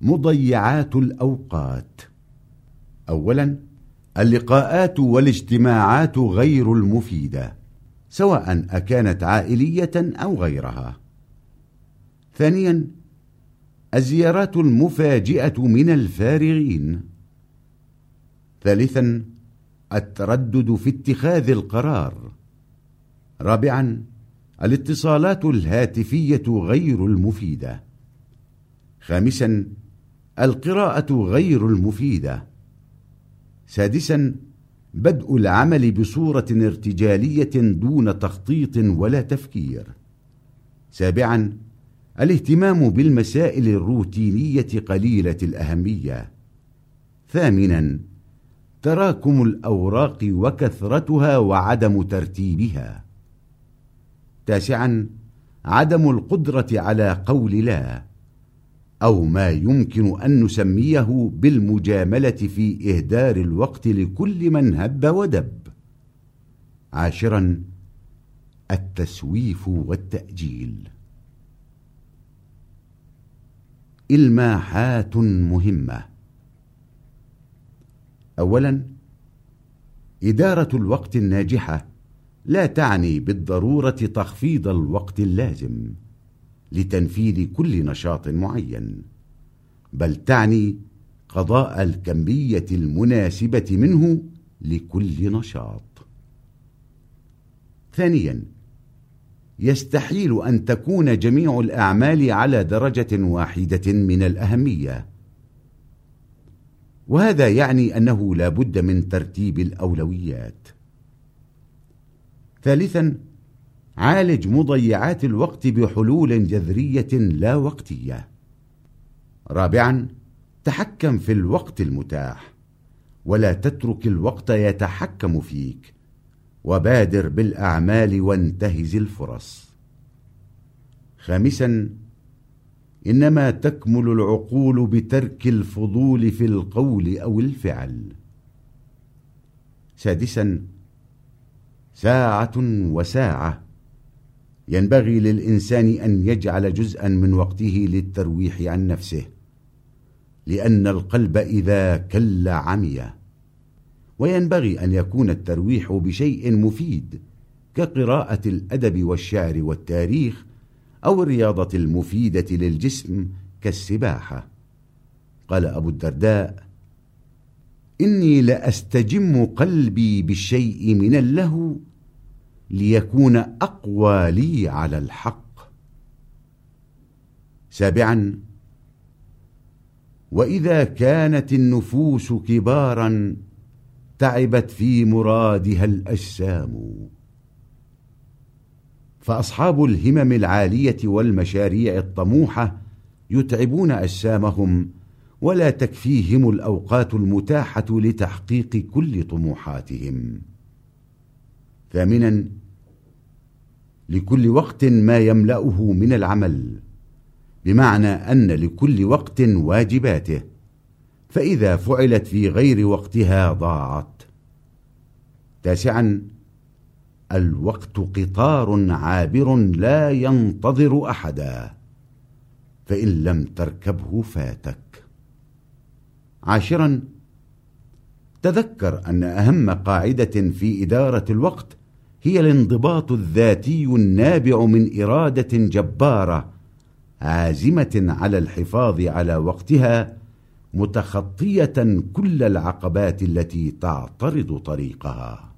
مضيعات الأوقات. أولا اللقاءات والاجتماعات غير المفيدة سواء أكانت عائلية أو غيرها. ثانيا الزيارات المفاجئة من الفارغين. ثالثا التردد في اتخاذ القرار. رابعا الاتصالات الهاتفية غير المفيدة. خامسا القراءة غير المفيدة. سادسا بدء العمل بصورة ارتجالية دون تخطيط ولا تفكير. سابعا الاهتمام بالمسائل الروتينية قليلة الأهمية. ثامنا تراكم الأوراق وكثرتها وعدم ترتيبها. تاسعا عدم القدرة على قول لا. أو ما يمكن أن نسميه بالمجاملة في إهدار الوقت لكل من هب ودب. عاشرا التسويف والتأجيل. إلماحات مهمة. أولا إدارة الوقت الناجحة. لا تعني بالضرورة تخفيض الوقت اللازم. لتنفيذ كل نشاط معين بل تعني قضاء الكمية المناسبة منه لكل نشاط. ثانيا يستحيل أن تكون جميع الأعمال على درجة واحدة من الأهمية. وهذا يعني أنه لا بد من ترتيب الأولويات. ثالثا عالج مضيعات الوقت بحلول جذرية لا وقتية. رابعا تحكم في الوقت المتاح ولا تترك الوقت يتحكم فيك وبادر بالأعمال وانتهز الفرص. خامسا إنما تكمل العقول بترك الفضول في القول أو الفعل. سادسا ساعة وساعة. ينبغي للإنسان أن يجعل جزءا من وقته للترويح عن نفسه لأن القلب إذا كل عمي وينبغي أن يكون الترويح بشيء مفيد كقراءة الأدب والشعر والتاريخ أو الرياضة المفيدة للجسم كالسباحة. قال أبو الدرداء إني لأستجم قلبي بالشيء من اللهو ليكون أقوى لي على الحق. سابعا وإذا كانت النفوس كبارا تعبت في مرادها الأجسام. فأصحاب الهمم العالية والمشاريع الطموحة يتعبون أجسامهم ولا تكفيهم الأوقات المتاحة لتحقيق كل طموحاتهم. ثامنا لكل وقت ما يملأه من العمل بمعنى أن لكل وقت واجباته فإذا فعلت في غير وقتها ضاعت. تاسعا الوقت قطار عابر لا ينتظر أحدا فإن لم تركبه فاتك. عاشرا تذكر أن أهم قاعدة في إدارة الوقت هي الانضباط الذاتي النابع من إرادة جبارة عازمة على الحفاظ على وقتها متخطية كل العقبات التي تعترض طريقها.